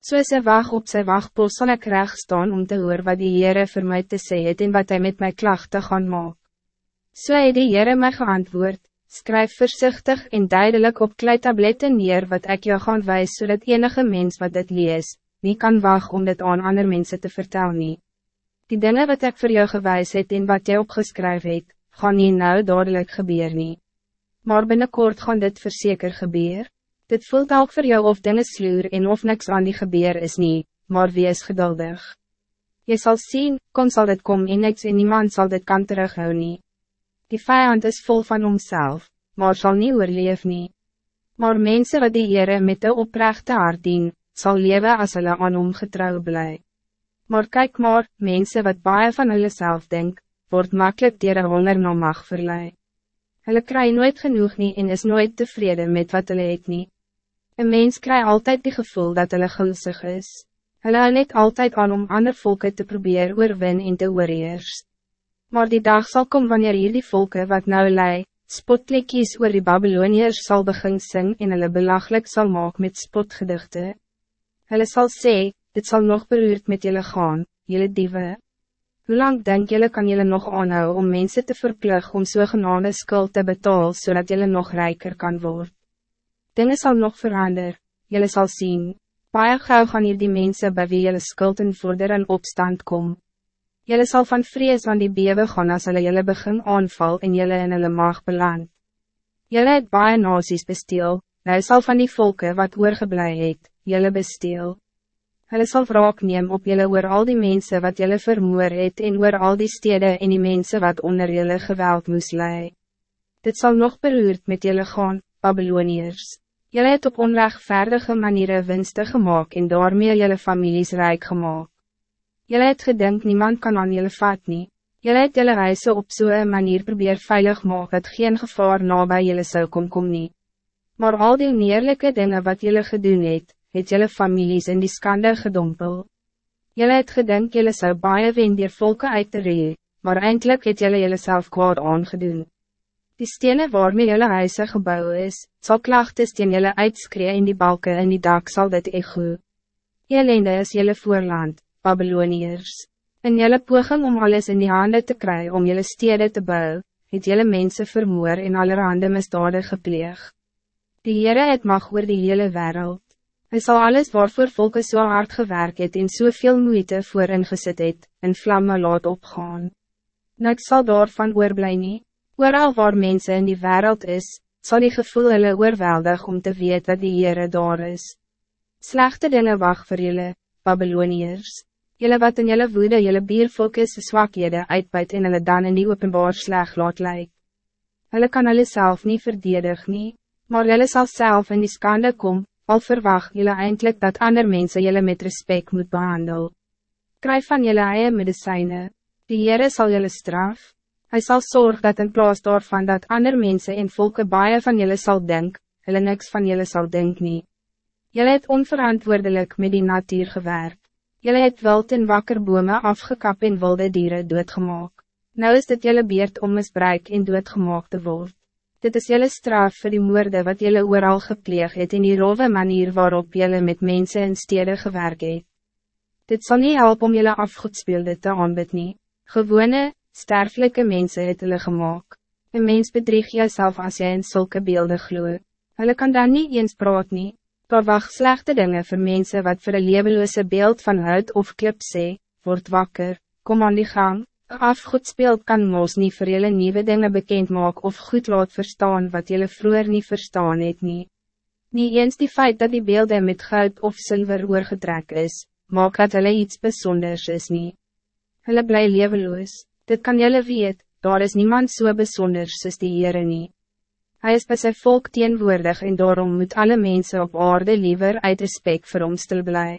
Soos een wacht op sy wachtpost sal ek recht staan om te hoor wat die Heere vir my te sê het en wat hij met my klachten gaan maak. So het die Heere my geantwoord, skryf voorzichtig en duidelijk op kleitabletten neer wat ik jou gaan wijs zodat enige mens wat dit lees, niet kan wachten om dit aan andere mensen te vertellen. Nie. Die dingen wat ik voor jou gewijs het en wat jy opgeskryf het, gaan nie nou dadelijk gebeur nie. Maar binnenkort gaan dit verzeker gebeur. Dit voelt ook voor jou of dingen sluur en of niks aan die gebeur is niet, maar wie is geduldig. Je zal zien, kom zal dit kom en niks en niemand zal dit kan terughou nie. Die vijand is vol van homself, maar zal niet oorleef nie. Maar mensen wat die Heere met de oprechte hart dien, sal lewe as hulle aan hom getrouw bly. Maar kijk maar, mensen wat baie van hulle self denk, word makkelijk dier een honger na mag verlei. Hulle kry nooit genoeg nie en is nooit tevreden met wat hulle het nie. Een mens krijgt altijd die gevoel dat hulle gulsig is. Hulle hou net altijd aan om ander volken te proberen oorwin en te oorheers. Maar die dag zal komen wanneer die volken wat nou lei, spotlikkies oor die Babyloniërs zal begin sing en hulle belachelijk zal maak met spotgedichte. Hulle zal sê, dit zal nog beruurd met jullie gaan, jullie dieven. Hoe lang denk jullie kan jullie nog aanhou om mensen te verplug om zogenaamde skuld te betalen zodat jullie nog rijker kan worden? Dingen zal nog veranderen, jullie zal zien. Paie gauw gaan hier die mensen bij wie jullie skulden vorder in opstand kom. Jullie zal van vrees aan die bewe gaan as hulle jullie begin aanval en jullie in hulle maag beland. Jullie het baie nasies besteel, nou sal van die volken wat oorgeblij het, jullie besteel. Hulle sal wraak neem op jullie oor al die mensen wat jullie vermoor het en oor al die steden en die mensen wat onder jullie geweld moes lei. Dit zal nog beroerd met jullie gaan, Babyloniërs. Jullie het op onrechtvaardige manieren winsten gemaakt en daarmee jullie families rijk gemaakt. Jullie het gedink niemand kan aan jullie vat nie. Jullie het jullie reizen op zo'n manier probeer veilig maak dat geen gevaar nabij jullie zou kom kom nie. Maar al die neerlijke dingen wat jullie gedoen het, het jullie families in die skande gedompel. Jullie het gedink jullie zou baie wen die volken uit te ree, maar eindelijk het jullie jullie zelf kwaad aangedoen. Die stenen waarmee jelle huise gebouw is, zal klachtes teen jelle uitskree in die balken en die dak zal dit ego. Elende is jelle voorland, Babyloniërs. In jelle poging om alles in die handen te krijgen om jelle steden te bouwen, het jelle mensen vermoor en allerhande misdade gepleeg. Die Heere het mag oor die hele wereld. Hij zal alles waarvoor volken zo so hard gewerkt het en soveel so moeite voor ingezet het, in vlammen laat opgaan. Niks zal daarvan oorblij nie. Ooral waar mensen in die wereld is, zal die gevoel hulle oorweldig om te weten wat die Heere daar is. Slechte dingen wacht voor jullie, Babyloniërs. Jullie wat in jullie woede jullie biervolkes zwakhede uitbuit en hulle dan in die openbaar sleg laat lyk. Hulle kan hulle self nie verdedig nie, maar jullie zal zelf in die skande kom, al verwacht jullie eindelijk dat andere mensen jullie met respect moet behandelen. Krijg van jullie eie medicijnen, die Heere zal jullie straf. Hij zal zorgen dat in plaats daarvan dat andere mensen en volken baie van jullie zal denken, hulle niks van jullie zal denken nie. Jullie het onverantwoordelijk met die natuur gewerkt. Jullie het wild en wakker bome afgekap en wilde dieren doodgemaak. Nou is dit jullie beurt om misbruik en doodgemaak te worden. Dit is jullie straf voor die moorde wat jullie ooral gepleeg het in die rove manier waarop jullie met mensen en steden gewerkt het. Dit zal niet helpen om jullie afgoedspeelde te aanbid nie. Gewone, sterfelijke mensen het hulle gemaakt. Een mens bedrieg jezelf als jy in zulke beelden gloe. Hulle kan daar niet eens praat nie. Daar wacht slechte dingen voor mensen wat voor een levenloze beeld van huid of klip sê, word wakker, kom aan die gang. Een afgoedsbeeld kan mos niet voor jullie nieuwe dingen bekend maken of goed laat verstaan wat jullie vroeger niet verstaan het nie. Niet eens die feit dat die beelden met goud of zilver oorgetrek is, maak dat hulle iets bijzonders is niet. Hulle bly levenloos. Dit kan jullie weet, daar is niemand so bijzonder soos die Heere nie. Hy is bij sy volk teenwoordig en daarom moet alle mensen op aarde liever uit respect vir hom stil blij.